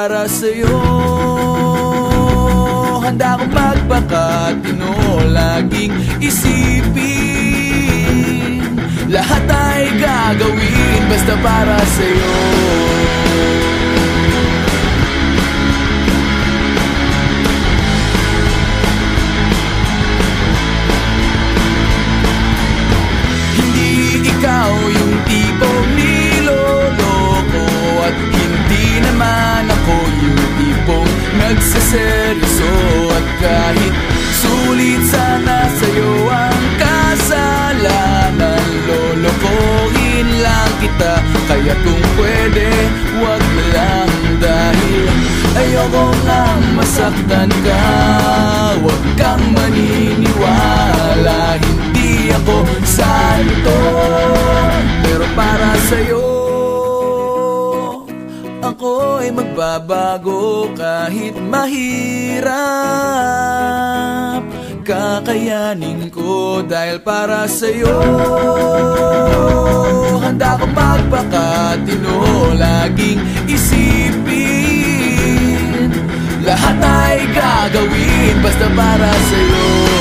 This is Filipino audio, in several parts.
para sa'yo. Handa akong magpakatino Laging isipin. Lahat ay gagawin Basta para sa'yo nagsaseryoso At kahit sulit sana sa'yo ang kasalanan Lolokohin lang kita. Kaya kung pwede, wag na lang Dahil ayoko nga masaktan ka. Huwag kang maniniwala Hindi ako santo. Pero para sa'yo Ako'y magbabago kahit mahirap. Kakayanin ko dahil para sa'yo. Handa akong magpakatino Laging isipin. Lahat ay gagawin basta para sa'yo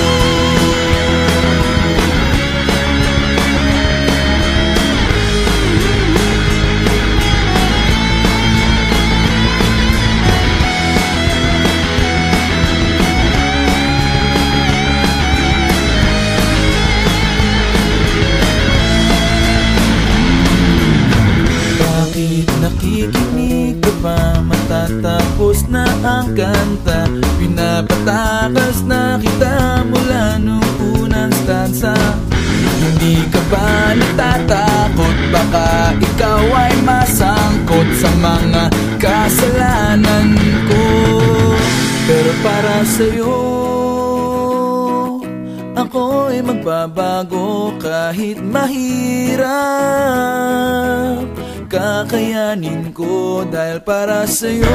ang kanta. Pinapatakas na kita mula nung unang stanza Hindi ka ba natatakot? Baka ikaw ay masangkot Sa mga kasalanan ko. Pero para sa'yo Ako'y magbabago kahit mahirap. Kakayanin ko dahil para sa'yo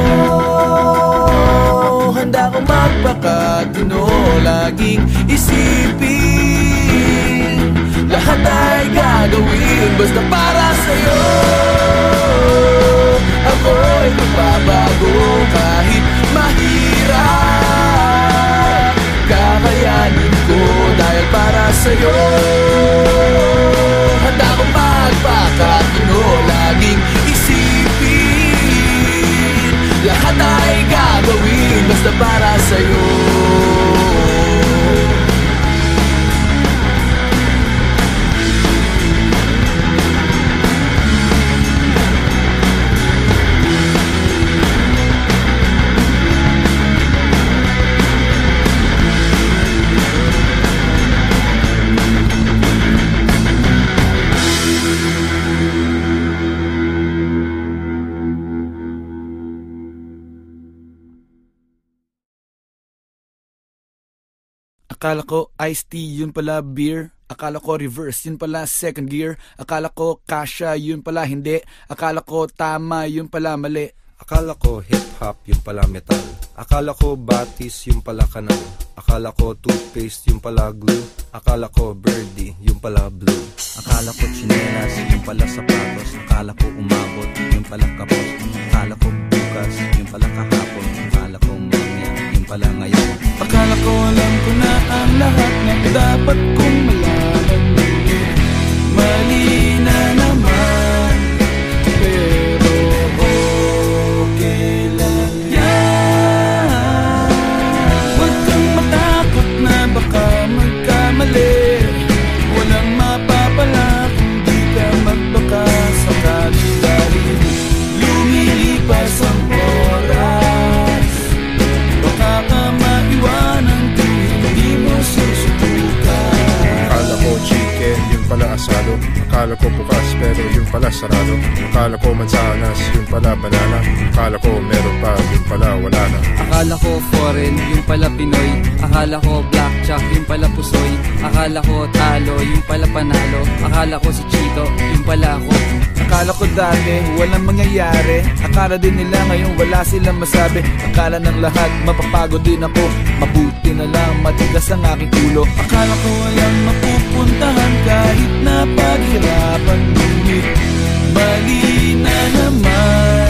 magpakatino Laging isipin. Lahat ay gagawin Basta para sa'yo. Ako'y magbabago kahit mahirap. Kakayanin ko dahil para sa'yo Basta para sa'yo Akala ko iced tea, yun pala beer. Akala ko reverse, yun pala second gear. Akala ko kasha, yun pala hindi. Akala ko tama, yun pala mali. Akala ko hip-hop, yung pala metal Akala ko batis, yung pala kanal Akala ko toothpaste, yung pala glue Akala ko birdie, yung pala blue Akala ko tsinelas, yung pala sapatos Akala ko umabot, yung pala kapos Akala ko bukas, yung pala kahapon Akala ko yung pala ngayon. Akala ko alam ko na ang lahat ng dapat kong malaman. Mali na naman Akala ko bukas pero yung pala sarado. Akala ko mansanas, yung pala banana. Akala ko meron pa, yung pala wala na. Akala ko foreign, yung pala Pinoy. Akala ko blackjack, yung pala pusoy. Akala ko talo, yung pala panalo. Akala ko si Chito, yung pala ako. Akala ko dati walang mangyayari. Akala din nila ngayon wala silang masabi. Akala ng lahat mapapagod din ako. Mabuti na lang matigas ang aking ulo. Akala ko walang mapupuntahan kahit na paghirap panaginip Mali na naman.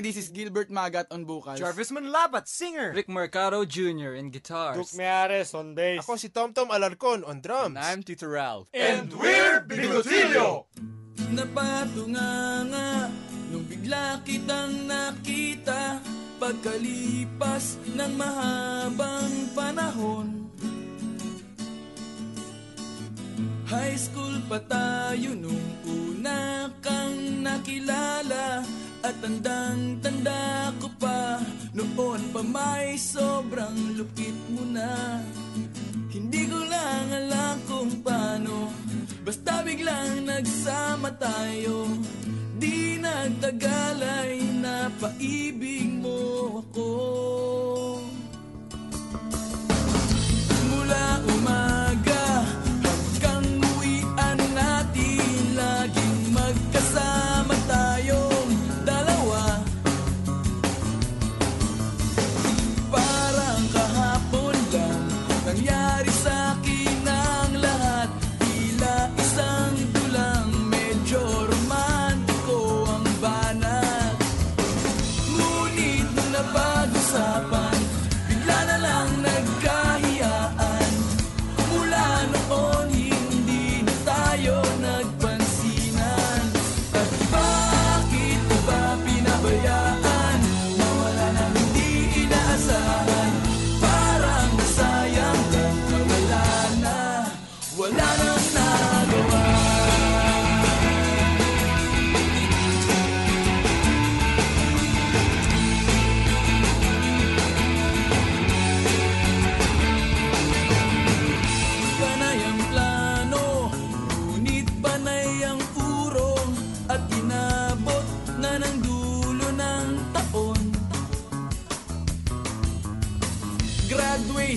Hi, this is Gilbert Magat on vocals. Jarvis Manlabat, singer. Rick Mercado Jr. in guitars. Duke Meares on bass. Ako si Tomtom Alarcon on drums. I'm Tito Ralph. And we're Bigotilio! Napatunganga Nung bigla kitang nakita Pagkalipas ng mahabang panahon High school pa tayo nung una kang nakilala At tandang-tanda ko pa Noon pa may sobrang lupit mo na. Hindi ko lang alam kung paano Basta biglang nagsama tayo. Di nagtagal ay napaibig mo ako. Mula umaga hanggang uwian natin Laging magkasama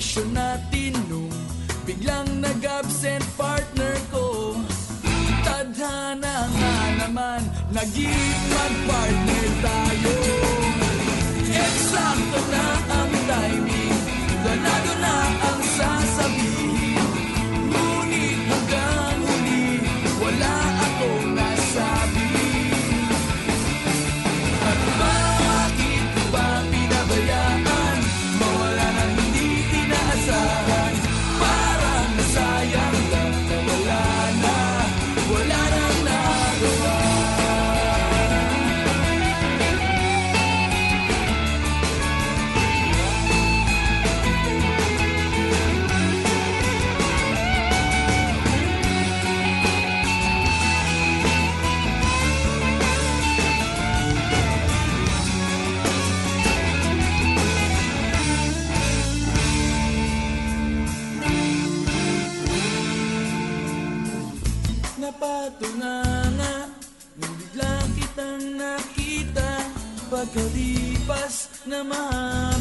Graduation natin nung biglang nag-absent partner ko. Tadhana nga naman, naging mag-partner tayo Napatunganga Nung bigla kitang nakita. Pagkalipas na mahabang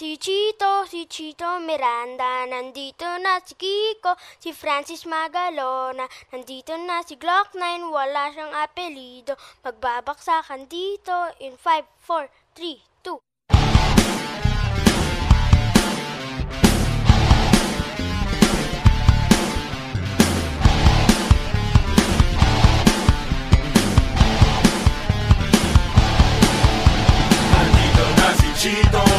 si Chito, si Chito Miranda, nandito na si Kiko, si Francis Magalona, nandito na si Glock 9, wala siyang apelido, magbabaksakan dito in 5, 4, 3, 2. Cheeto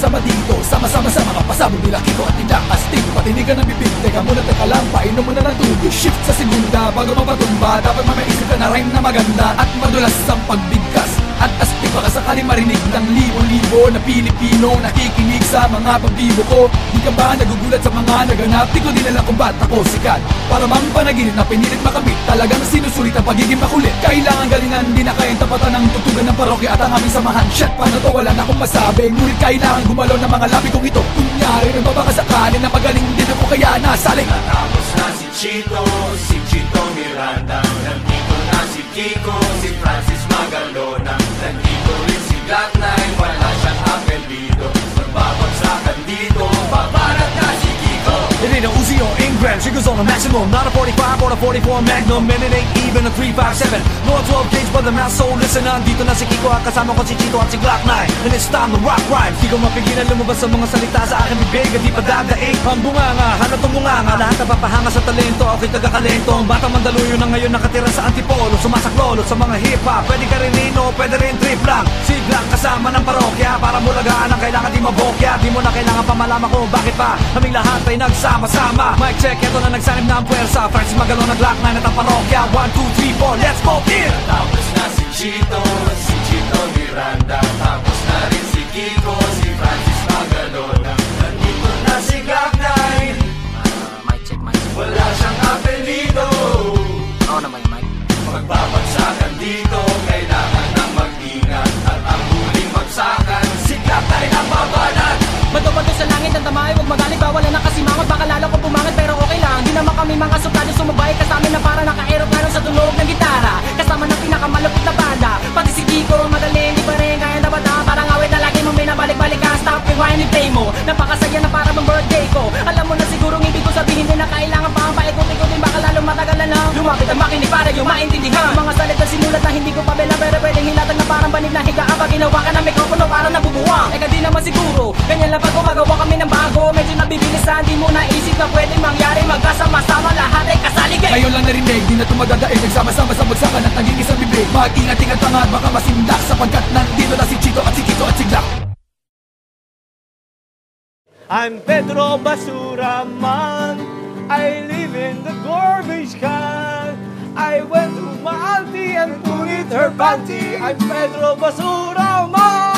sama-sama dito Sama-sama sa mga pasabog nila Kiko at nila astig Patinigan ang bibig. Teka muna teka lang Painom mo na ng tubig. Shift sa segunda Bago mapatumba. Dapat mamaisip ka na rhyme na maganda At madulas ang pagbigkas At astig baka sakali marinig Ng libo-libo na Pilipino Nakikinig sa mga pagbibo ko. Di ka ba nagugulat sa mga naganap? Di ko din alam kung ba't ako sikat. Para mang panaginip na pinilit makamit Talagang sinusulit ang pagiging makulit. Kailangan galingan, di na kayang tapatan ng tutugan ng parokya At ang aming samahan. Shit, paano to? Wala na akong masabi. Ngunit kailangan gumalaw ng mga labi kong ito. Kunyari, nagbabakasakali na magaling dito ko kaya nasaling. Tapos na si Chito, si Chito Miranda. Nandito na si Kiko, si Francis Magalona. Nandito rin si Glock 9, wala siyang apelido Magbabagsakan dito, babarat It ain't a Uzi or Ingram, she on a maximum. Not a 45 or a 44 Magnum. And it ain't even a 357 No a 12 gauge but the mass so listen Dito na si Kiko at kasama ko si Chito at si Glock 9 And it's time to rock rhyme. Di ko mapigilan lumabas sa mga salita sa akin bibig? At di pa dadaig Ang bunganga, halatong bunganga. Lahat napapahanga sa talento, ako'y tagakalento. Ang batang mandaluyo na ngayon nakatira sa antipolo. Sumasaklolo sa mga hip-hop. Pwede ka rin nino, pwede rin trip lang. Si Glock kasama ng parokya. Para mulagaan ang kailangan di mabokya Di mo na kailangan pa malaman kung bakit pa. Kaming lahat ay nagsama-sama Mic check, eto na nagsanib na ang puwersa. Francis Magalona, Glock 9 at ang parokya. 1, 2, 3, 4, let's go here! Tapos na si Chito, si Chito Miranda. Tapos na rin si Kiko, si Francis Magalona Nandito na si Glock 9 Mic check, mic check. Wala siyang apelido. Ako naman yung mic. Magbabagsakan dito, Bato-bato sa langit ang damay Huwag magalit ba wala na kasimangot Baka lalo ko pumangat pero okay lang. Di naman kami mga suplado sumabay Kasama na para naka-aeroplano sa tunog ng gitara. Kasama ng pinakamalupit na banda Pati si Kiko magaling Di pa rin kaya na bata Parang awit na lagi mong binabalik-balik ka. Stop rewind and play mo. Napakasaya na para bang birthday ko. Alam mo na sigurong ibig ko sabihin din na kailangan pa paikot-ikotin Baka lalong matagalan na Lumapit ang makinig para yung maintindihan Mga salita sinulat na hindi ko pa bela Pero pwedeng hilatag na parang banig na higa Kapag ginawa ka ng mikropono parang nabubuwang Eka di naman siguro. Ganyan lang pag gumagawa kami ng bago. Medyo nabibilisan Di mo naisip na pwedeng mangyari. Magkasama-sama lahat ay kasaligay Ngayon lang narinig, di na tumadadaig Nagsama-sama sa bagsakan at naging isang bibig. Mag-ingat-ingat pa nga, baka masindak Sapagkat nandito na si Chito at si Kiko at si Glock I'm Pedro Basura man. I live in the garbage can. I went to my auntie and put it her panty. I'm Pedro Basura man.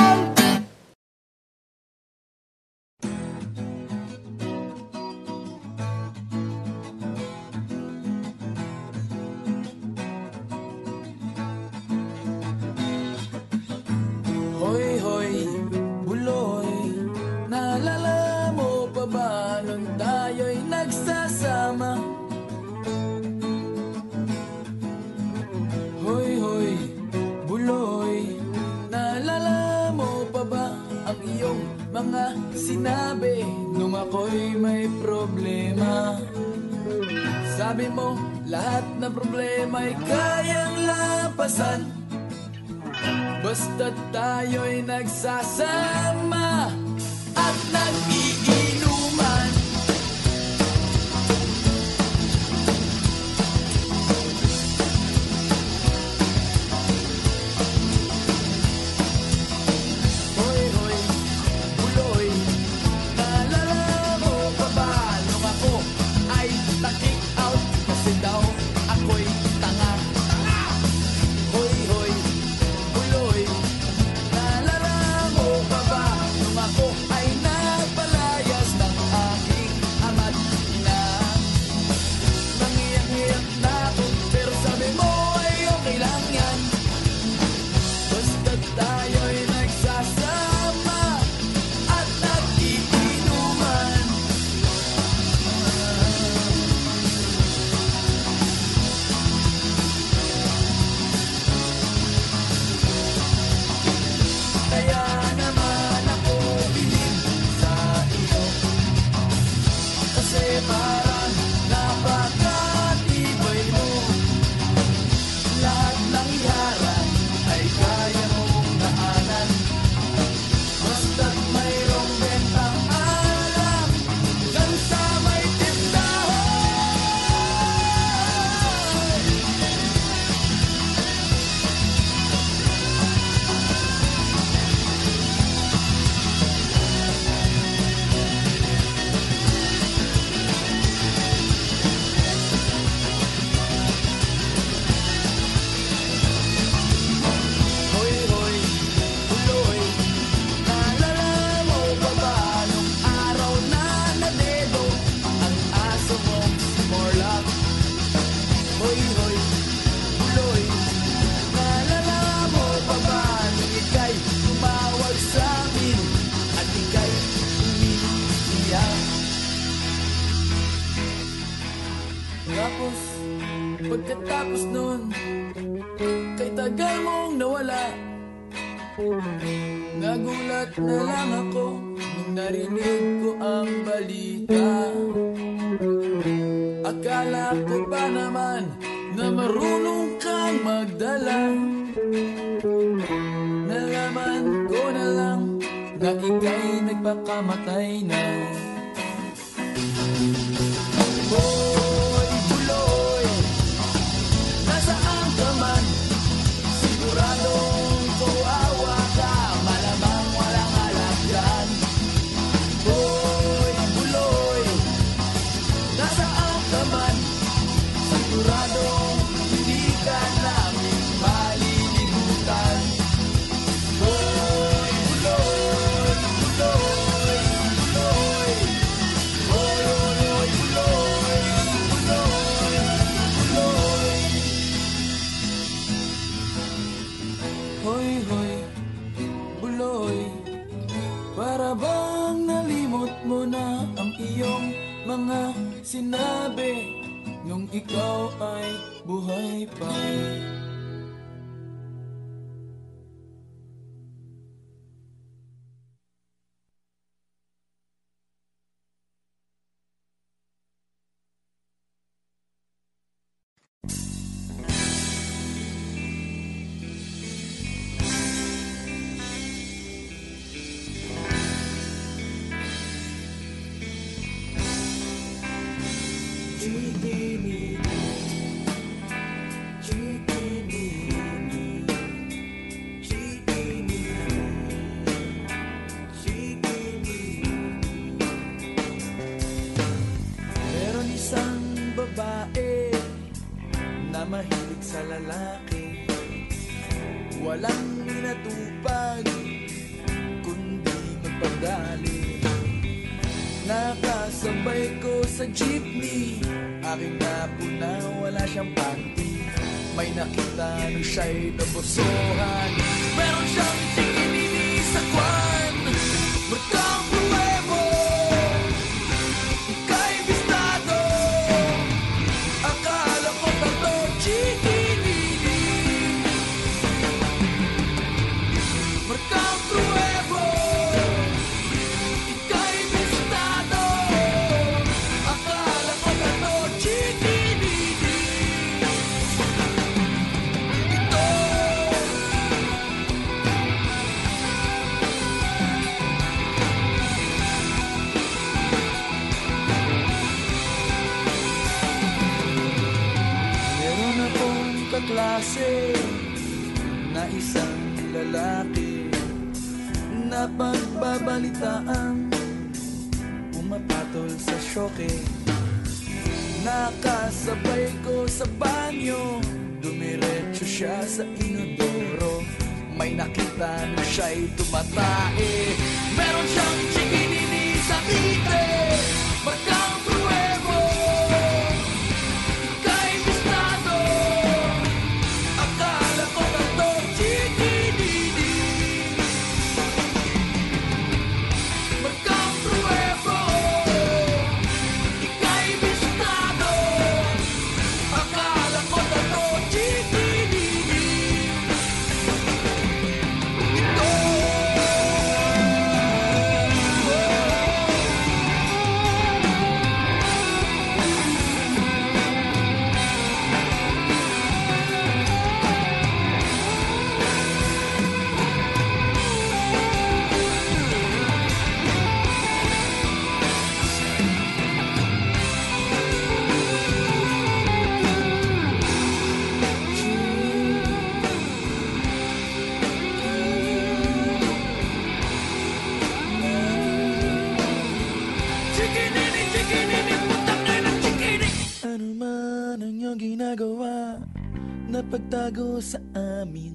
nagtago sa amin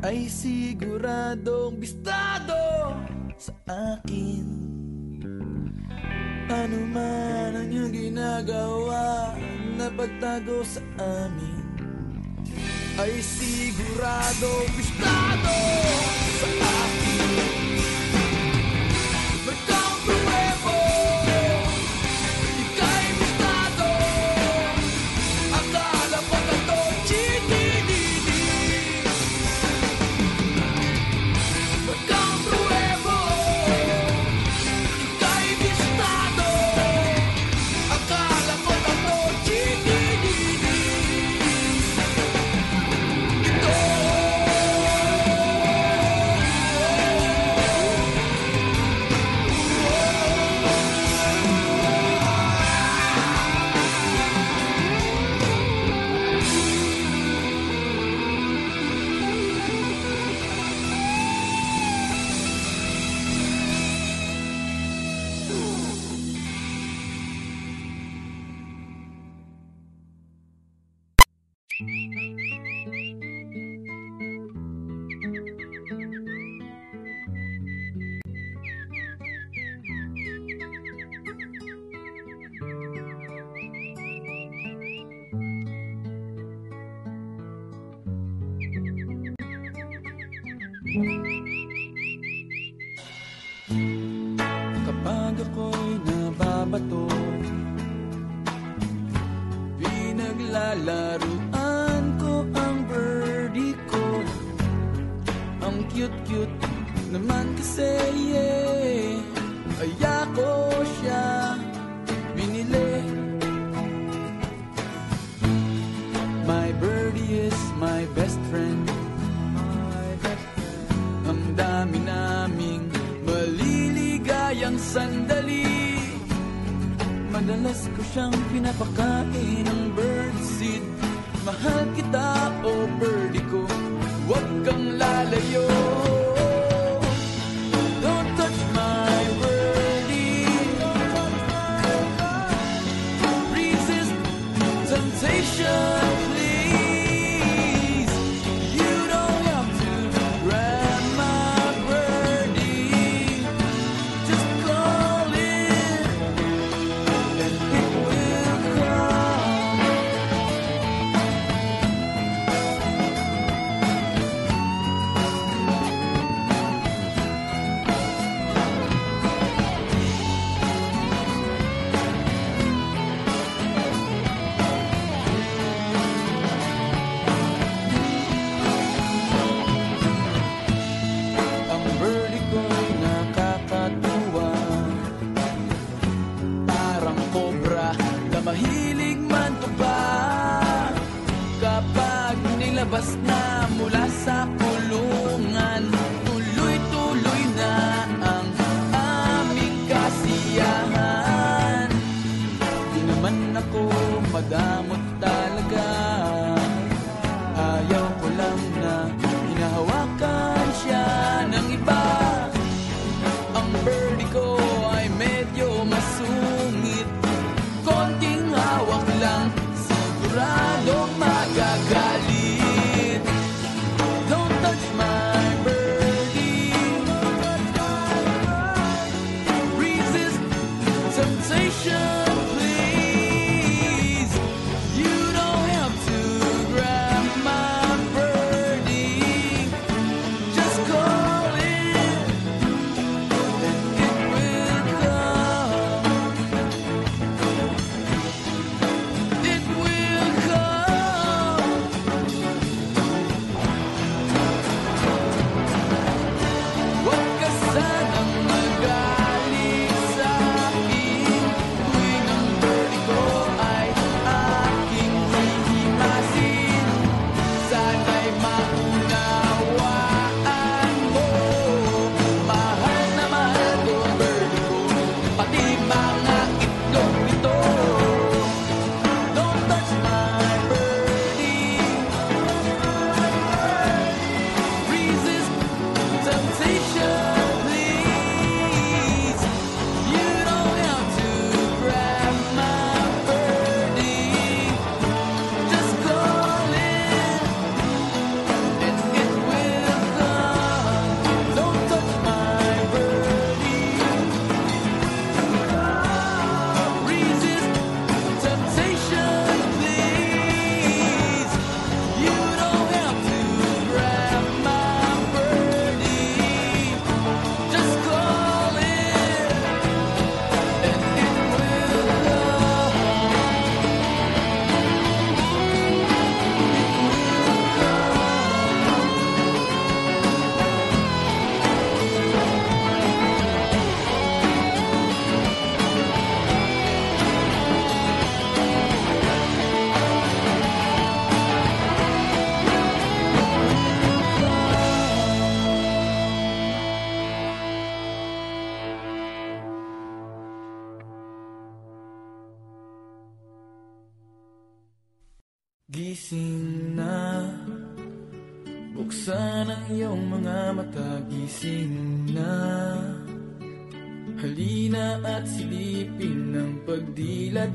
Ay siguradong bistado sa akin. Ano man ang iyong ginagawa na pagtago sa amin Ay siguradong bistado.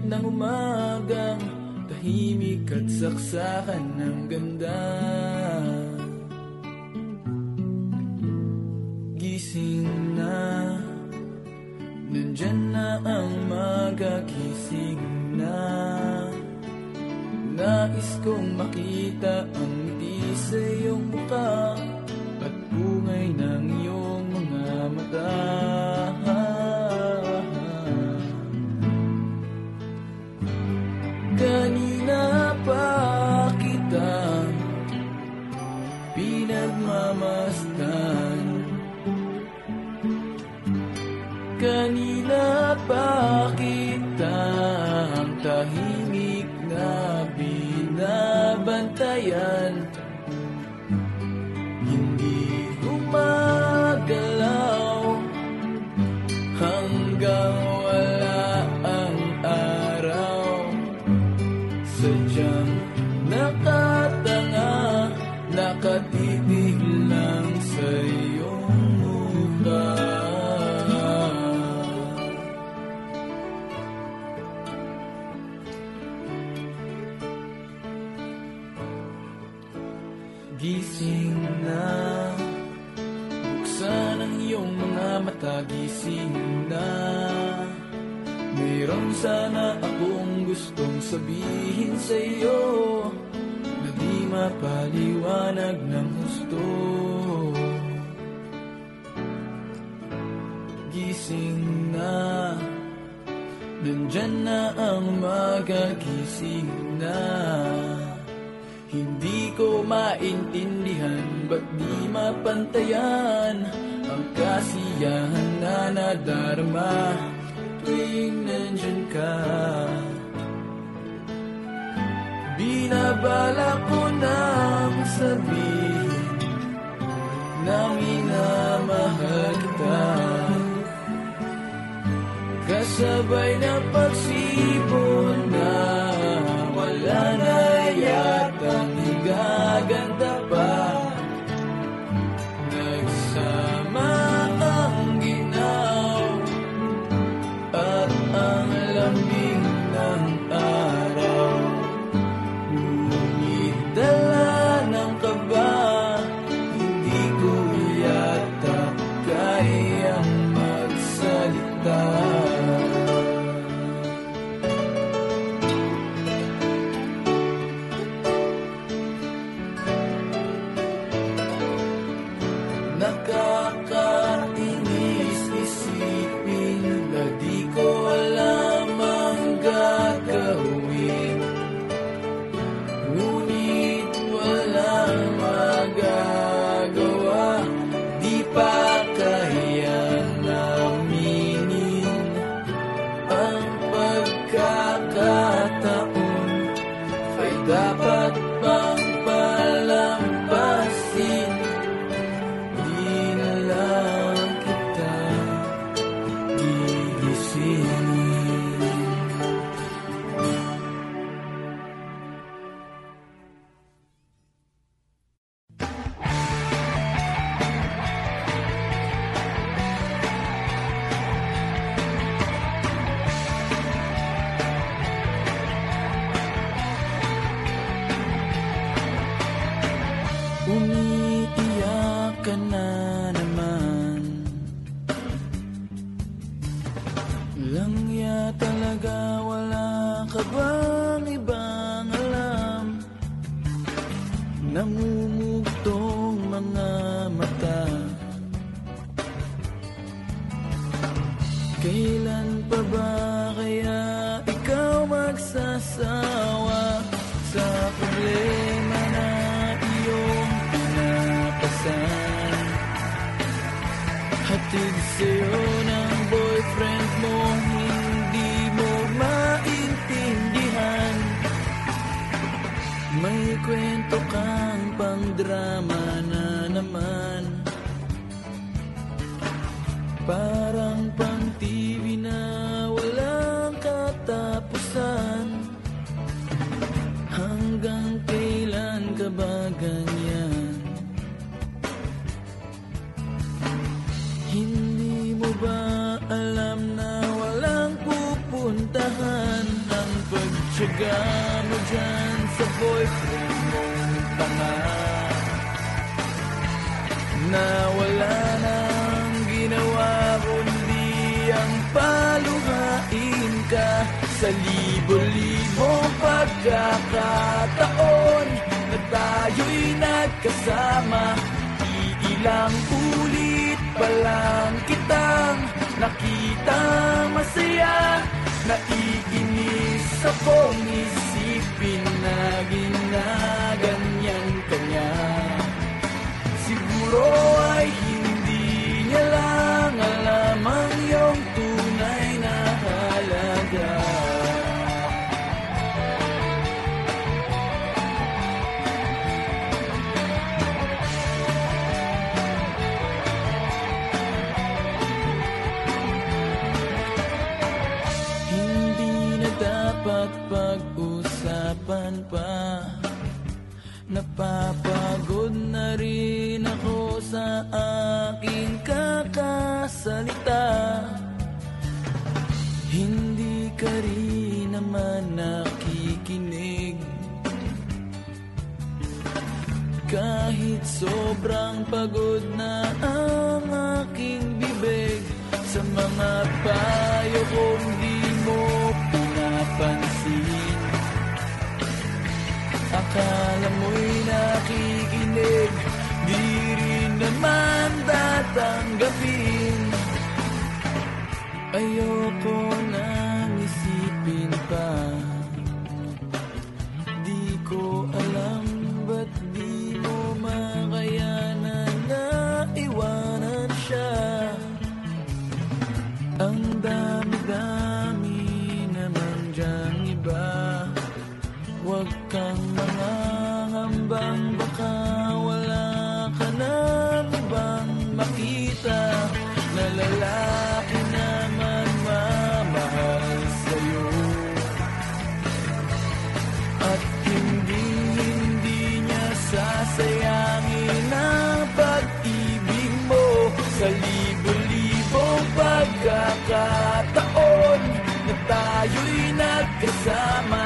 sikat ng umagang Tahimik at saksakan ng ganda. Gising na Nandyan na ang magagising na. Nais kong makita ang maintindihan Ba't di mapantayan Ang kasiyahan na nadarma? Tuwing nandyan ka Binabala ko nang sabihin Na minamahal kita. Kasabay na pagsipon na wala na Sobrang pagod na ang aking bibig. Sa mga payo kong di mo pinapansin. Akala mo'y nakikinig. Di rin naman tatanggapin. Ayoko bersama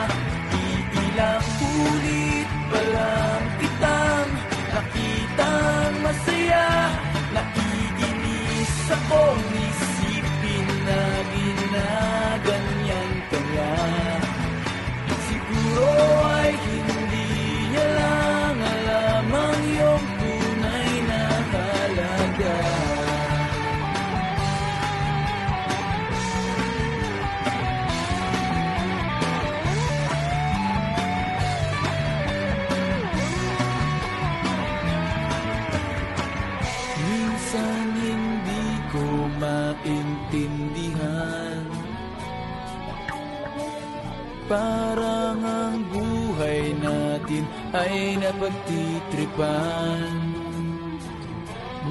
parang ang buhay natin ay napagtitripan.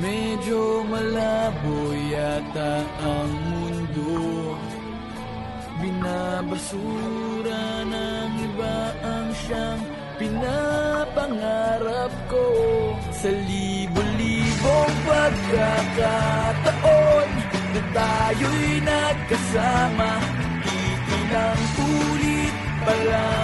Medyo malabo yata ang mundo. Binabasura ng iba ang siyang pinapangarap ko. Sa libo-libong pagkakataon na tayo'y nagkasama. love.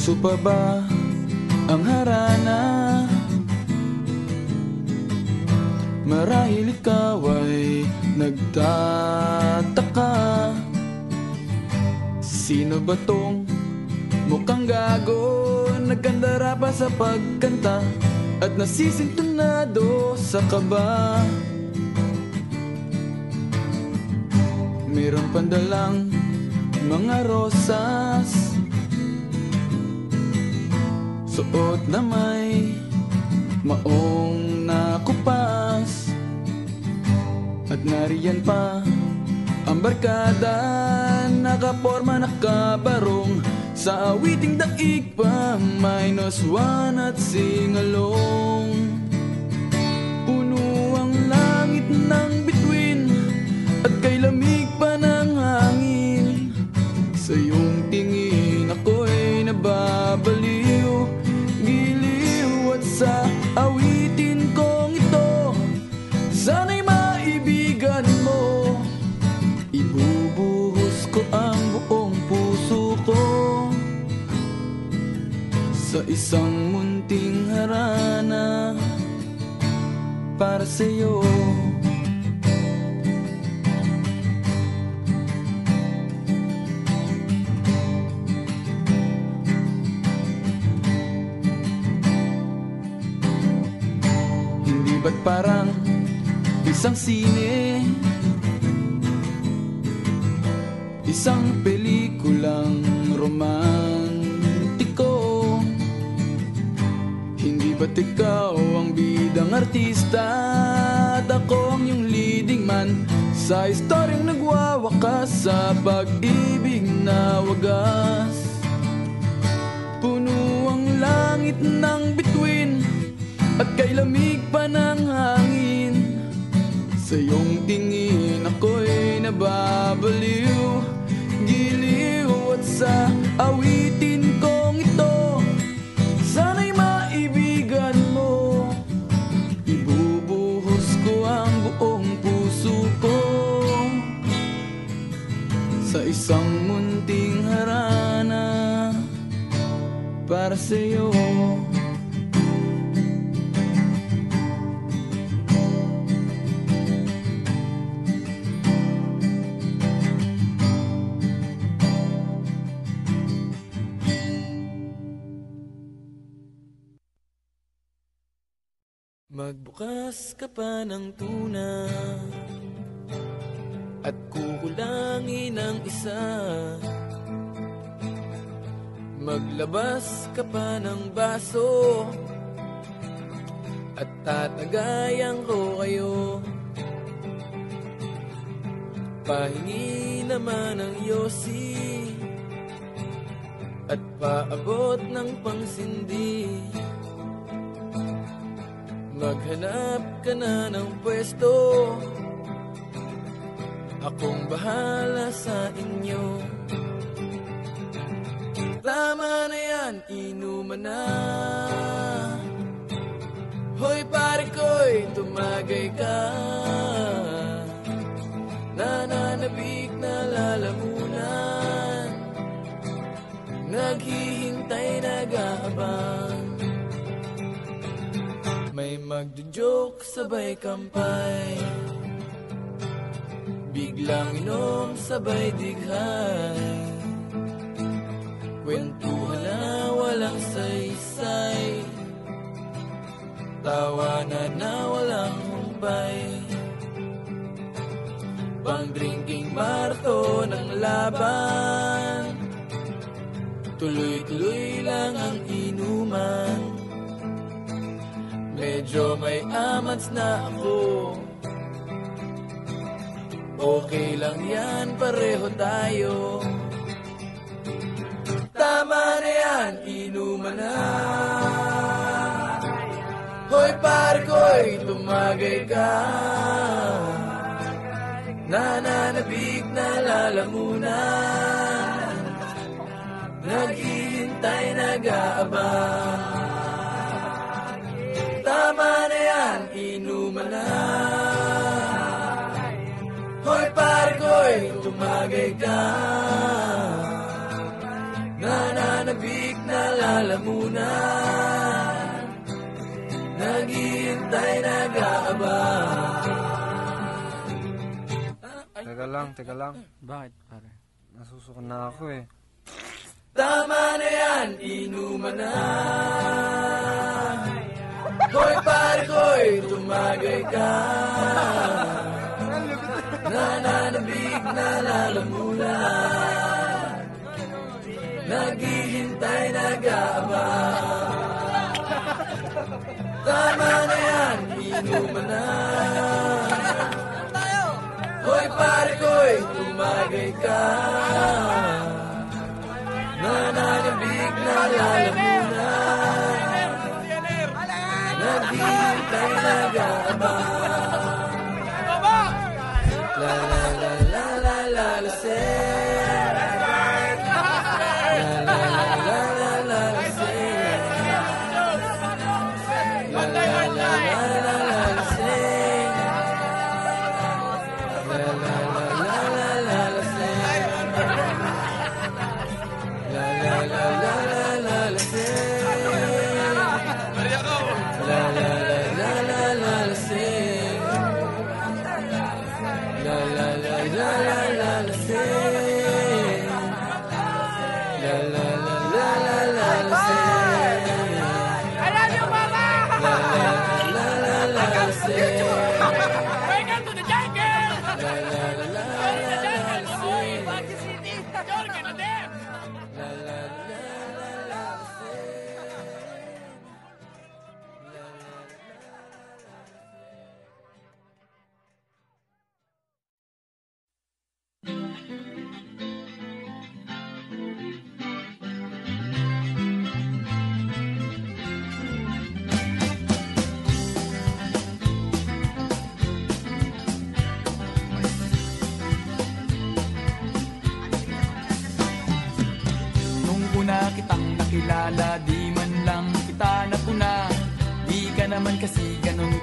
puso pa ba ang harana? Marahil ikaw ay nagtataka Sino ba tong mukhang gago Nagkandara pa sa pagkanta At nasisintunado sa kaba Meron pandalang mga rosas Suot na may maong nakupas. At nariyan pa ang barkada. Nakaporma nakabarong. Sa awiting daig pa Minus one at singalong. Puno ang langit ng bituin At kay lamig pa ng hangin. Sa iyong isang munting harana Para sa'yo. Hindi ba't parang isang sine? Isang pelikulang romantiko ba't ikaw ang bidang artista At ako ang iyong leading man. Sa istoryang nagwawakas sa pag-ibig na wagas. Puno ang langit ng bituin At kay lamig pa ng hangin. Sa iyong tingin ako'y nababaliw Giliw at sa awitin kong isang munting harana Para sa'yo. Magbukas ka pa ng tuna At kukulangin ang isa. Maglabas ka pa ng baso At tatagayan ko kayo Pahingi naman ng yosi At paabot ng pangsindi. Maghanap ka na ng pwesto Akong bahala sa inyo. Tama na yan, inuman na. Hoy pare ko'y tumagay ka. Nananabik na lalamunan. Naghihintay, nag-aabang. May magjo-joke sabay kampay Biglang inom sabay dighay. Kwentuhan na walang saysay. Tawanan na walang humpay Pang-drinking marto ng laban. Tuloy-tuloy lang ang inuman. Medyo may amats na ako Okay lang yan, pareho tayo. Tama na yan, inuman na. Hoy pare ko'y tumagay ka. Nananabig na lalamunan Naghihintay, nag-aabang Tama na yan, inuman na ko'y tumagay ka Nananabik na lalamunan Naghihintay, nag-aabang Teka lang, teka lang. Bakit, pare? Nasusukan na ako eh. Tama na yan, inuman na Hoy pare ko'y tumagay ka Nananabig na lalamunan. Naghihintay, nag-aabang. Tama na yan, inuman na. Hoy pare ko'y tumagay ka. Nananabig na lalamunan. Naghihintay, nag-aabang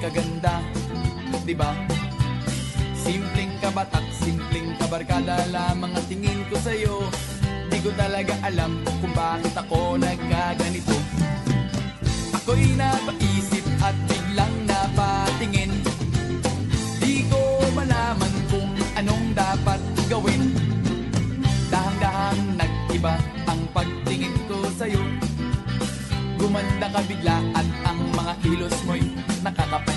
kaganda, di ba? Simpleng kabatak, simpleng kabarkada lamang ang tingin ko sa'yo. Di ko talaga alam kung bakit ako nagkaganito. Ako'y napaisip at biglang napatingin. Di ko malaman kung anong dapat gawin. Dahang-dahang nag-iba ang pagtingin ko sa'yo. Gumanda ka bigla at ang mga kilos mo'y nakakapanibago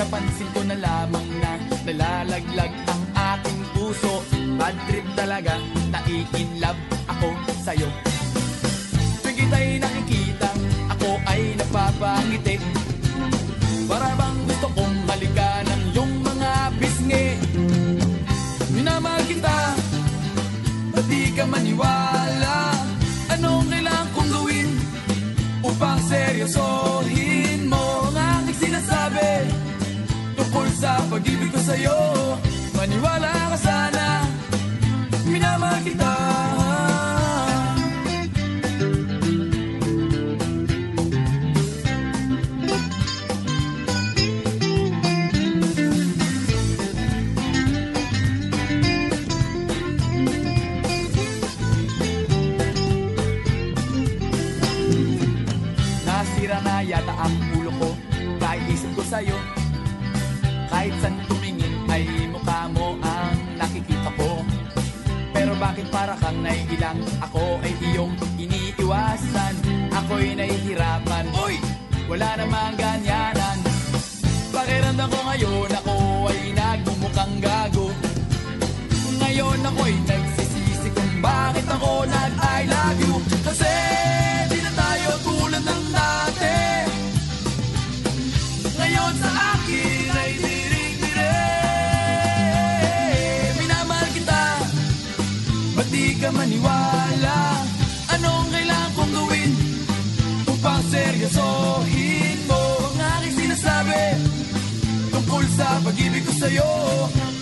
Napansin ko na lamang na nalalaglag ang aking puso. Bad trip talaga, naiinlove ako sa'yo. Tuwing kita'y nakikita, ako ay napapangiti Para bang gusto kong halikan ng iyong mga pisngi Minamahal kita, Ba't di ka maniwala? Anong kailangan kong gawin Upang seryosohin sa pag-ibig ko sa'yo. Maniwala ka sana. Minamahal kita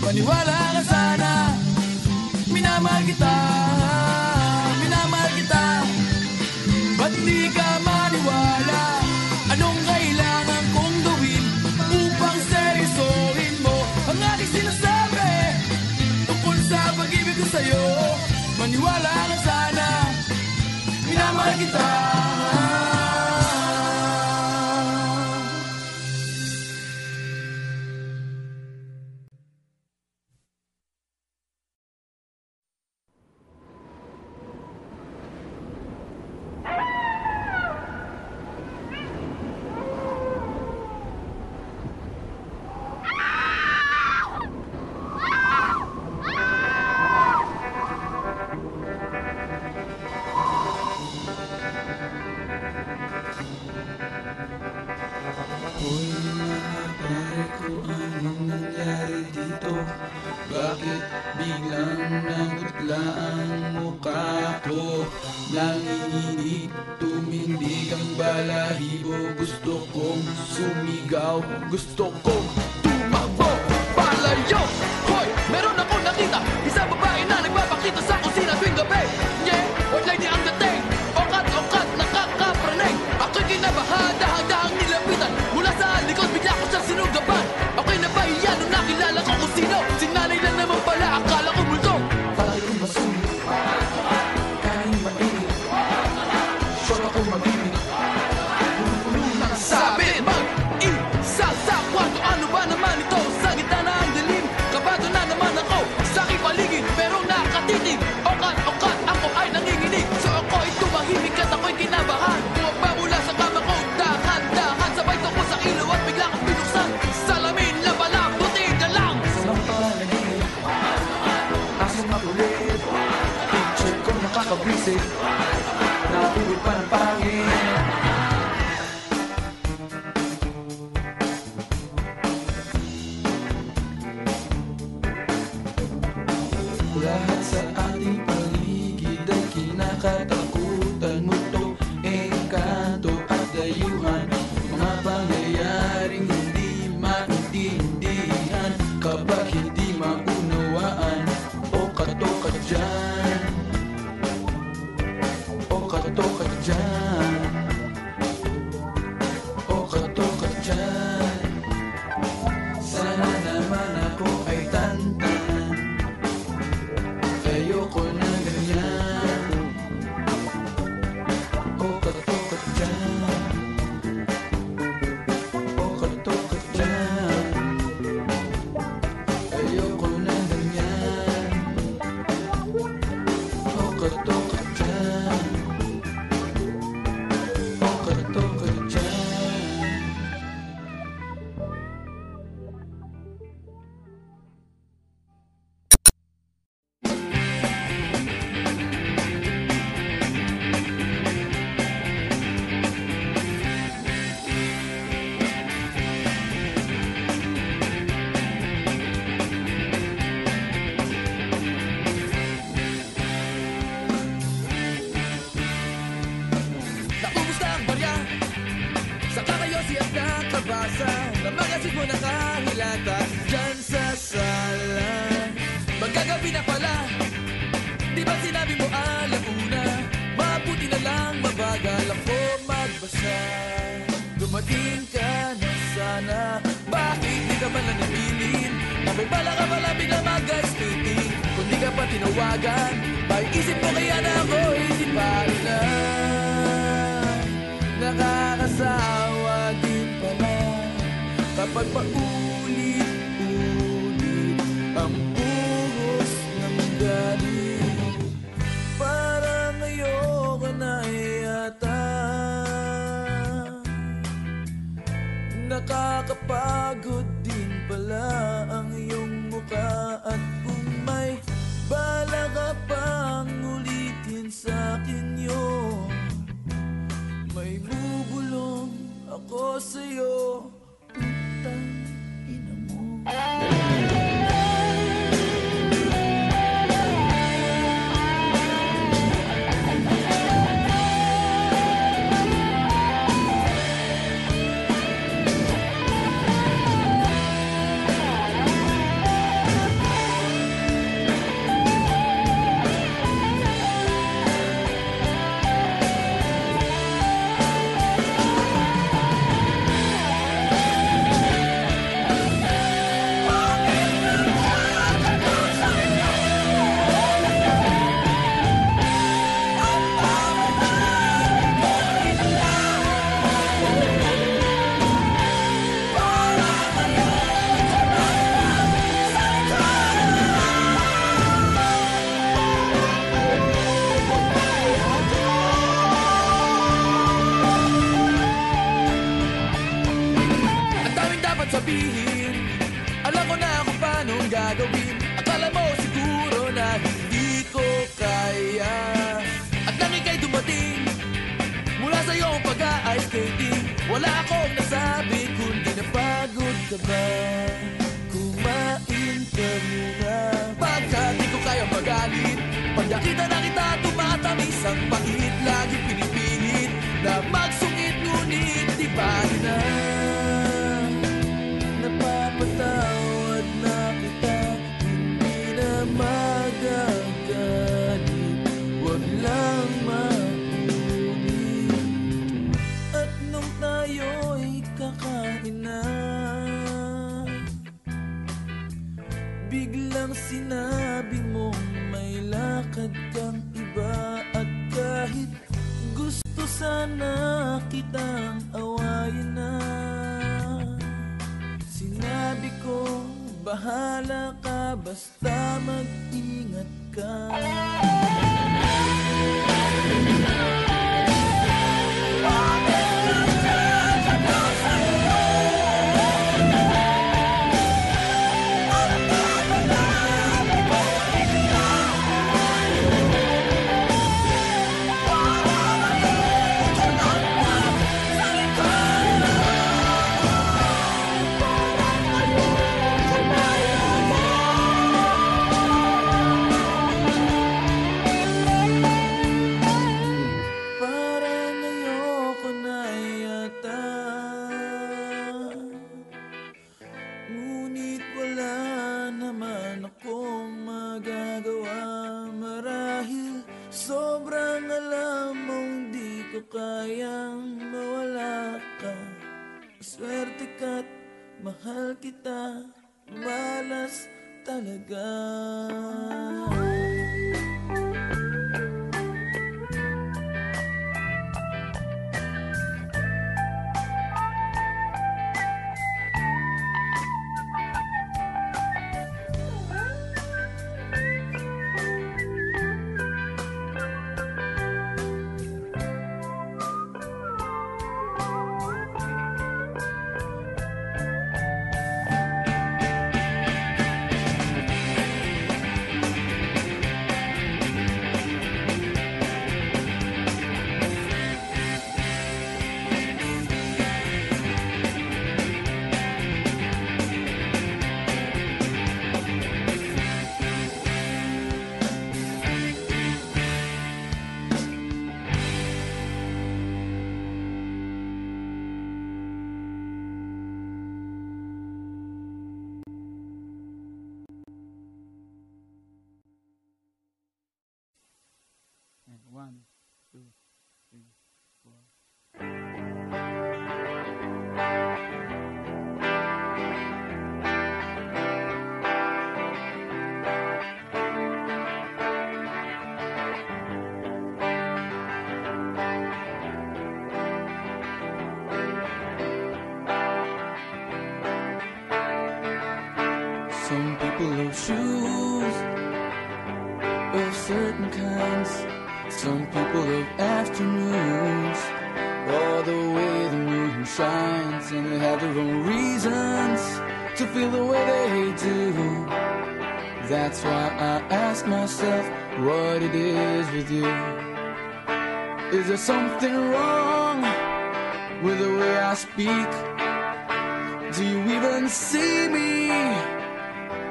Maniwala ka sana. Minamahal kita Minamahal kita. Ba't di ka maniwala? Anong kailangan kong gawin Upang seryosohin mo Ang aking sinasabi? Tungkol sa pag-ibig ko sa'yo Maniwala ka sana. Minamahal kita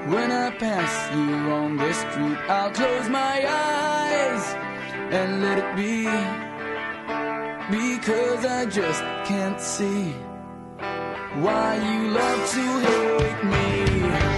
When I pass you on the street, I'll close my eyes and let it be. Because I just can't see why you love to hate me.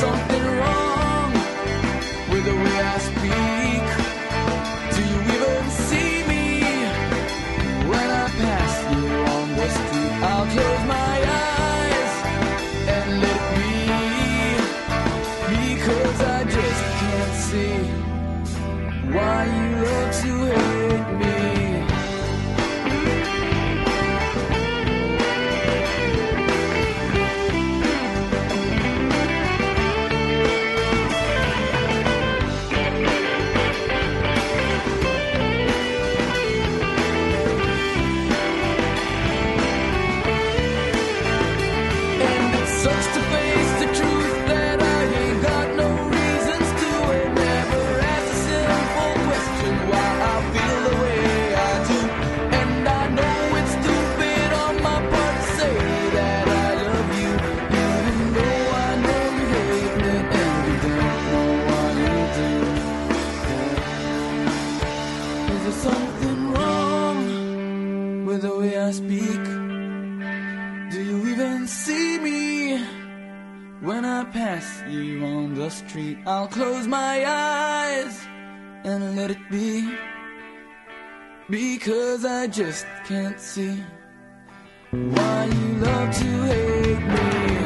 something wrong. something wrong with the way I speak? Do you even see me when I pass you on the street? I'll close my eyes and let it be because I just can't see why you love to hate me.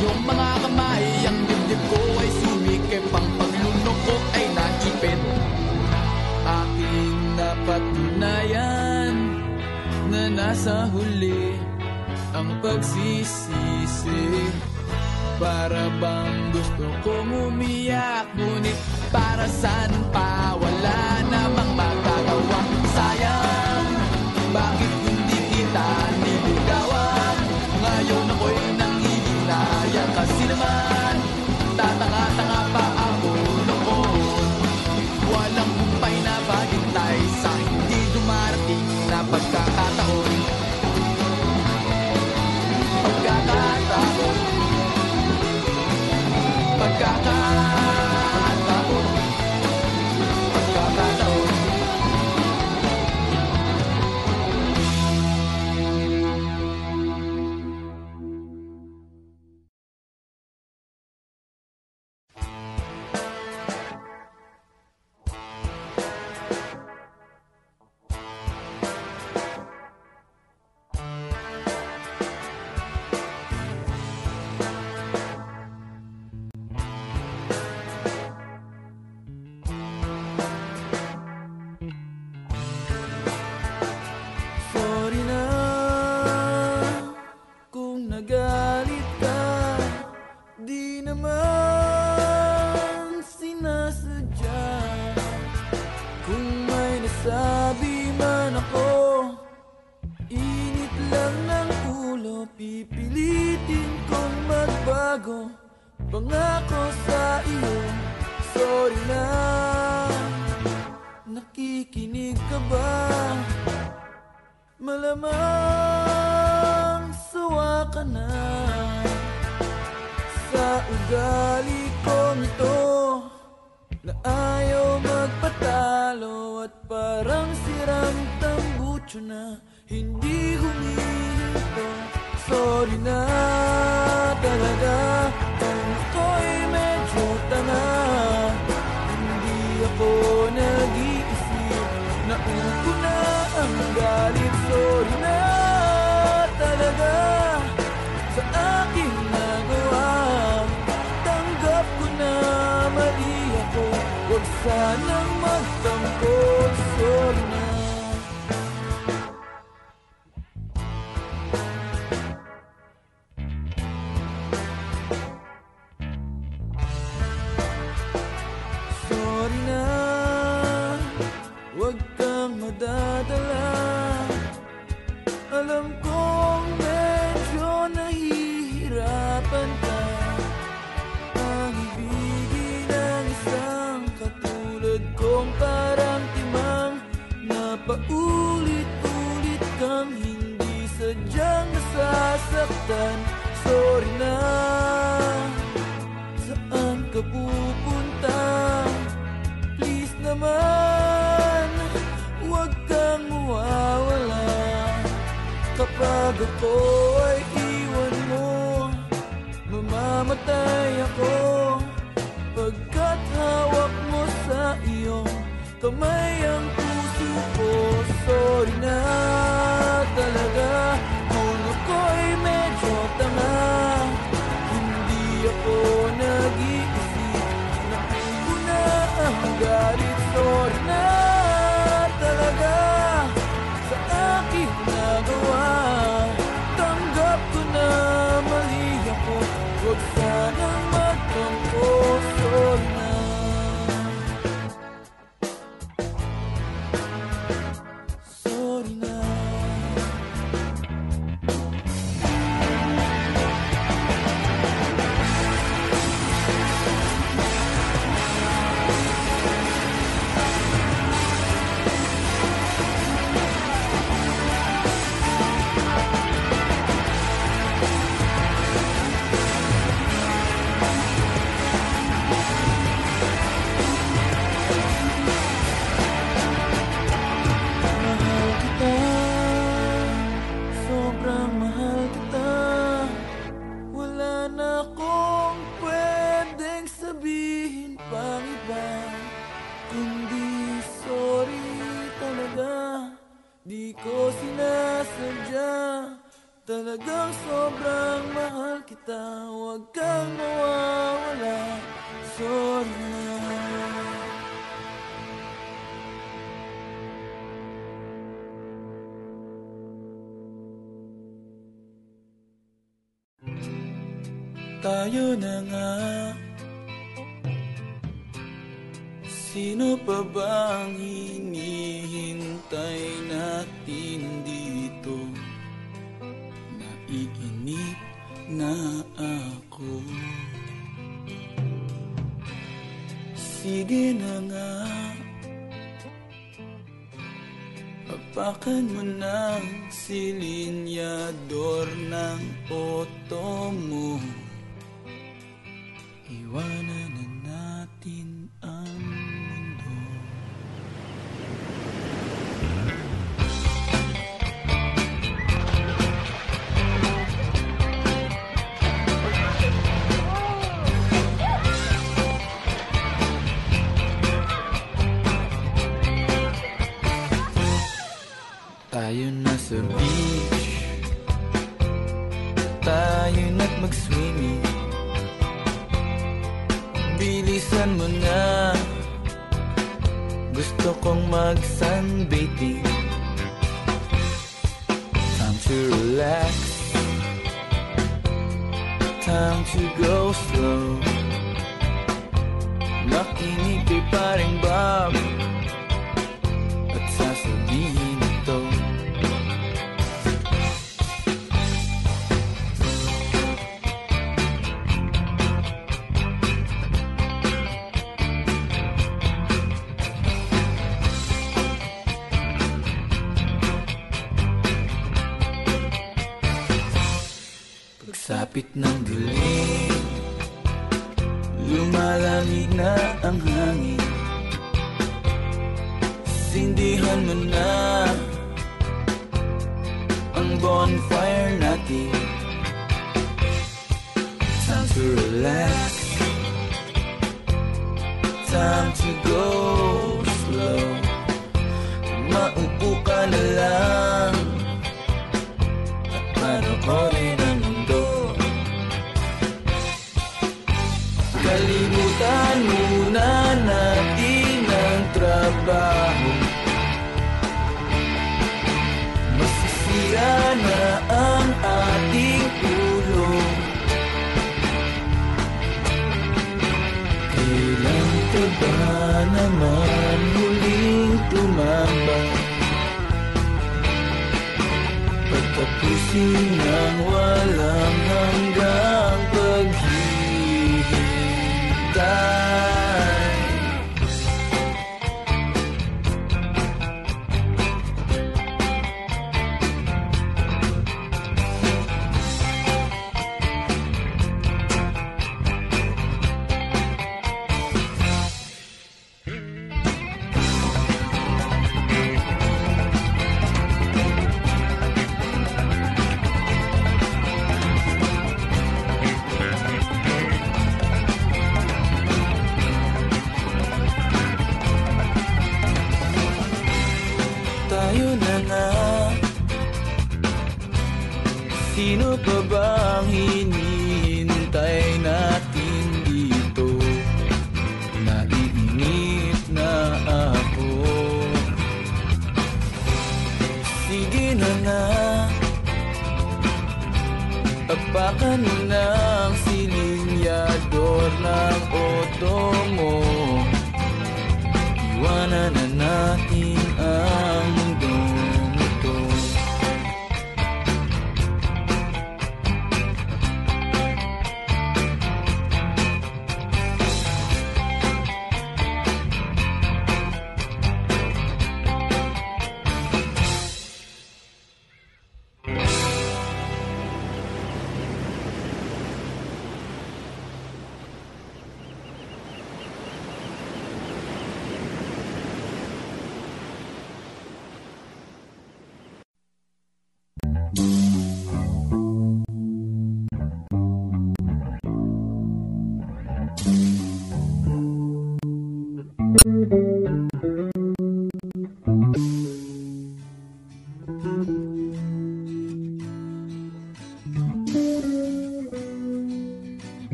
iyong mga kamay Ang dibdib ko ay sumikip. Ang paglunok ko ay naipit Aking napatunayan Na nasa huli Ang pagsisisi. Para bang gusto kong umiyak Ngunit para saan pa? Wala namang mata. Nasasaktan Sorry na. Saan ka pupunta? Please naman Huwag kang mawawala. Kapag ako ay iwan mo Mamamatay ako. Pagkat hawak mo sa iyong Kamay ang puso ko Sorry na talaga medyo tanga Tayo na nga. Sino pa bang hinihintay natin dito? Naiinip na ako. Sige na nga. Apakan mo ng silinyador ng oto mo Iwanan na natin ang mundo. Tayo na sa beach. Tayo na't mag-swimming Bilisan mo na. Gusto kong mag-sunbathing Time to relax. Time to go slow. Makinig kay paring Bob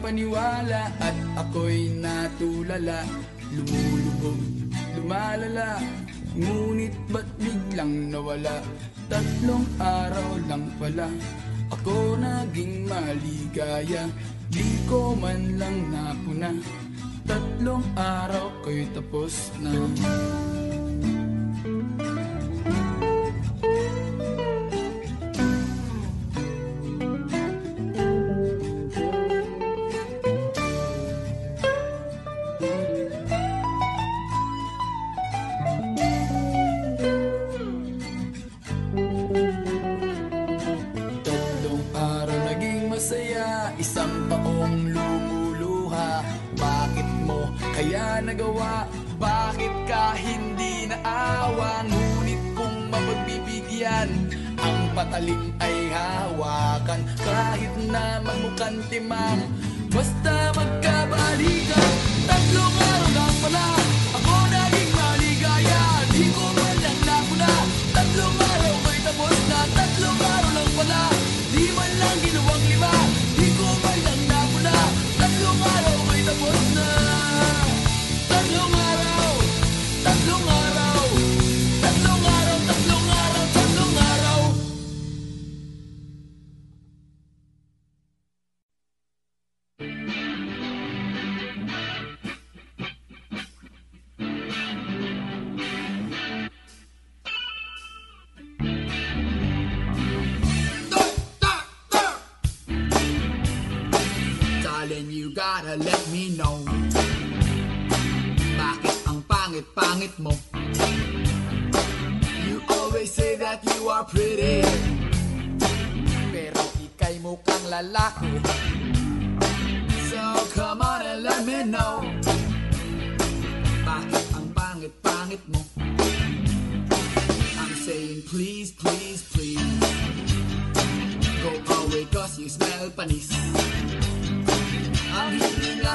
paniwala at ako'y natulala. Lumulubog, lumalala Ngunit ba't biglang nawala? Tatlong araw lang pala Ako naging maligaya. Di ko man lang napuna Tatlong araw ko'y tapos na.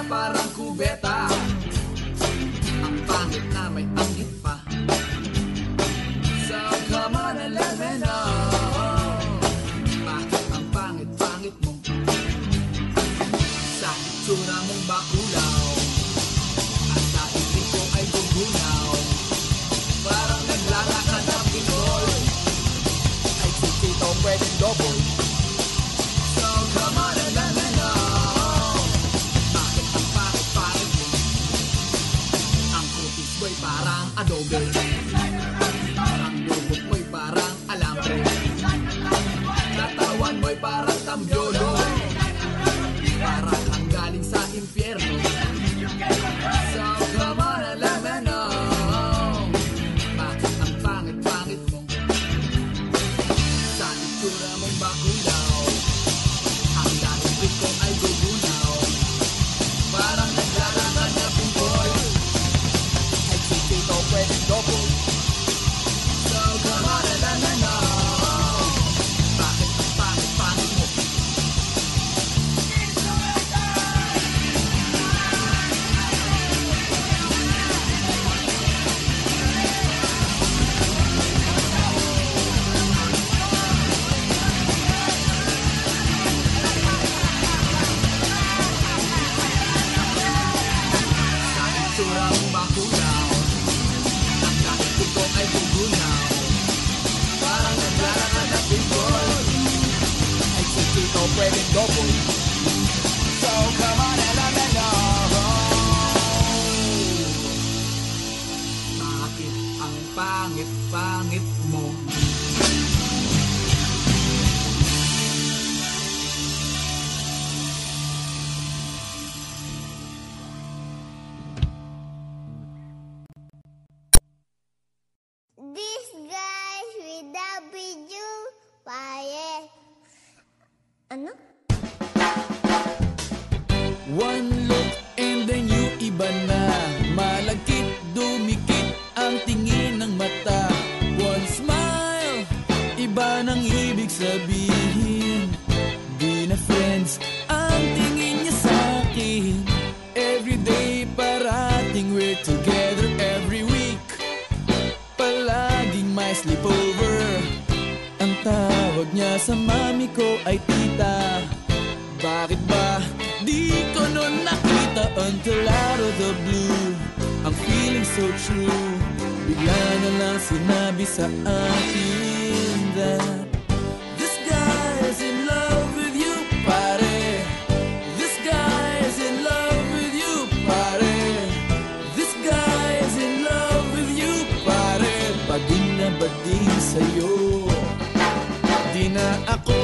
parangku beta.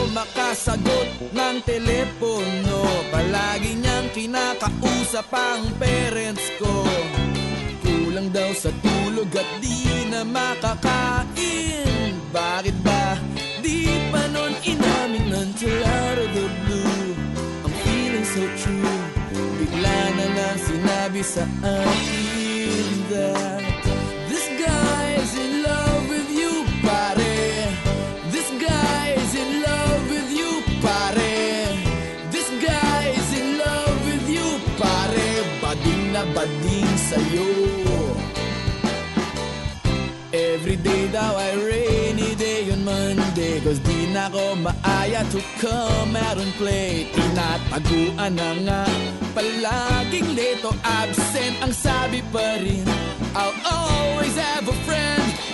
makasagot ng telepono. Palagi niyang kinakausap ang parents ko. Kulang daw sa tulog at di na makakain. Bakit ba di pa nun inamin until out the blue? I'm feeling so true Bigla na lang sinabi sa akin. that pa din sa'yo Everyday daw ay rainy day on Monday Cause di na ko maaya to come out and play Tinataguan na nga Palaging late o absent Ang sabi pa rin I'll always have a friend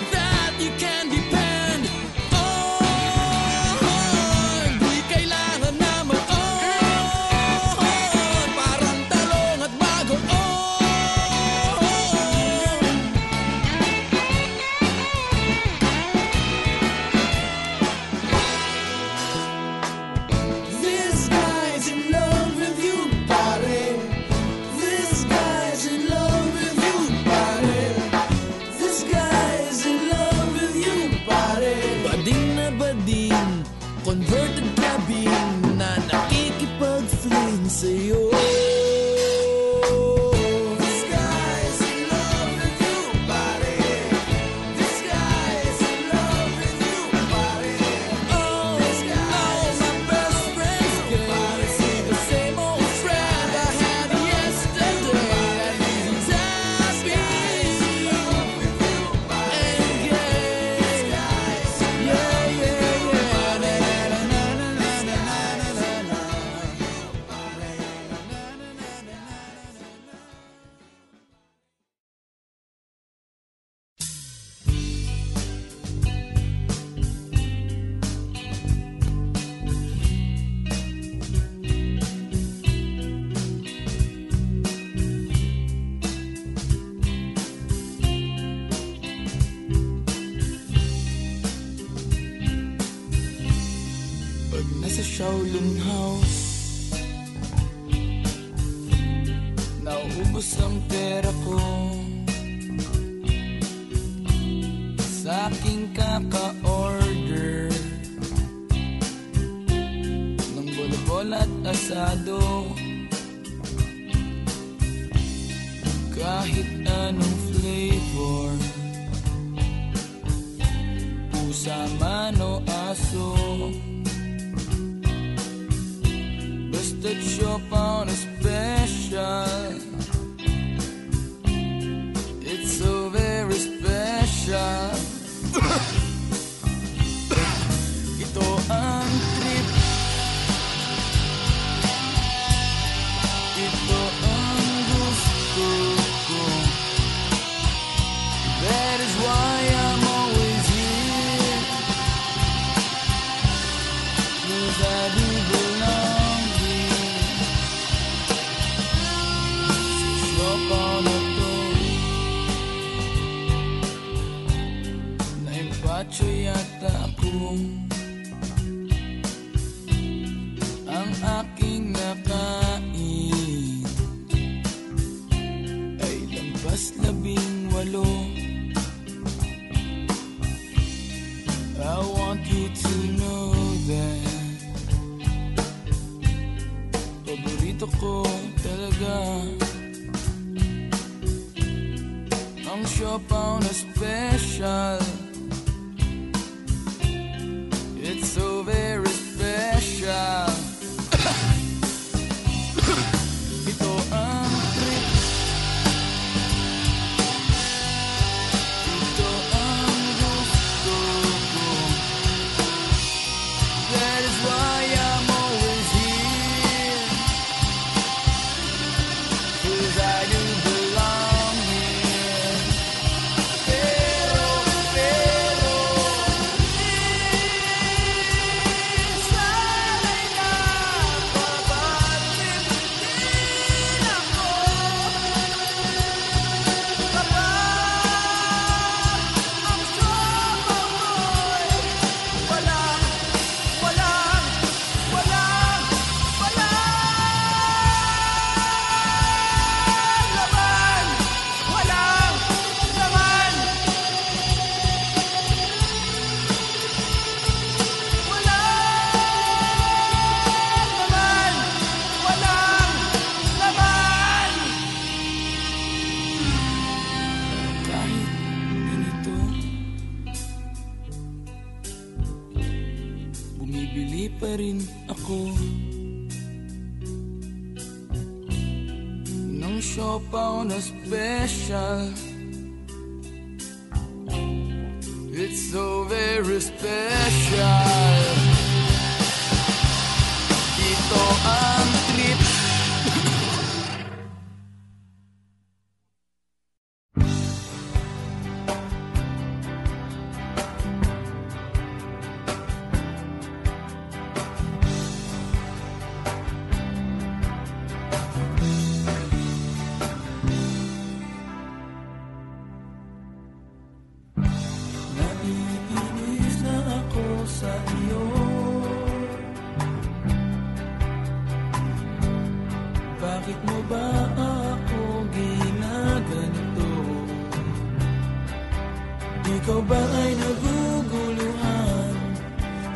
Ikaw ba ay naguguluhan?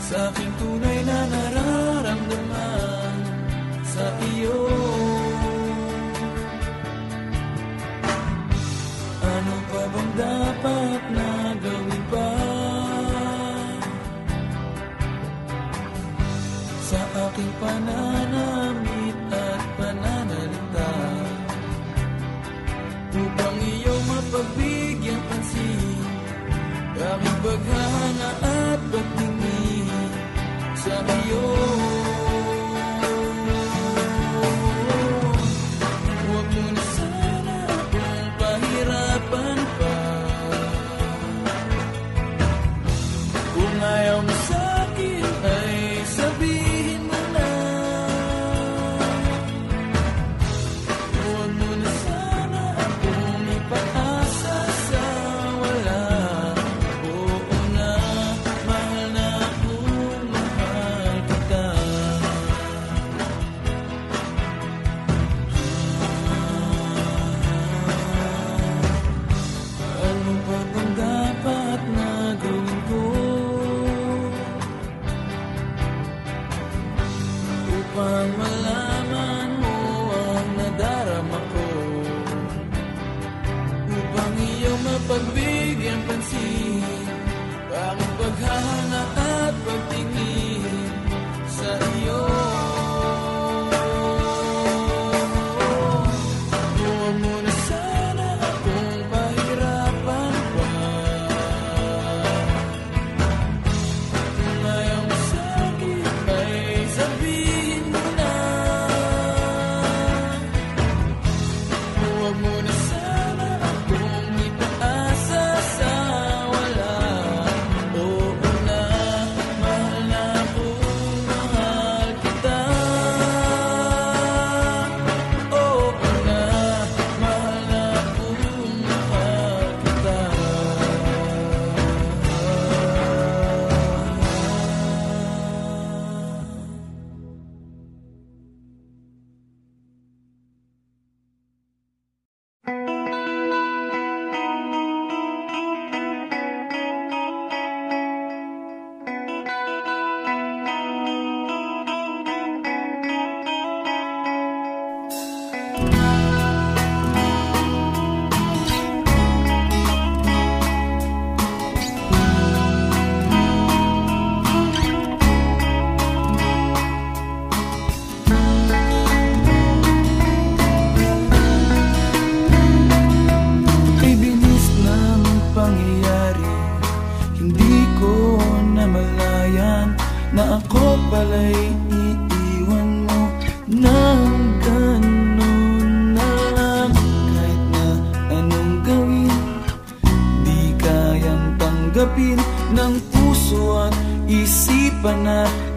Sa aking tunay na nararamdaman Sa iyo. Ano pa bang dapat na gawin pa? Sa aking panahon your Tonight.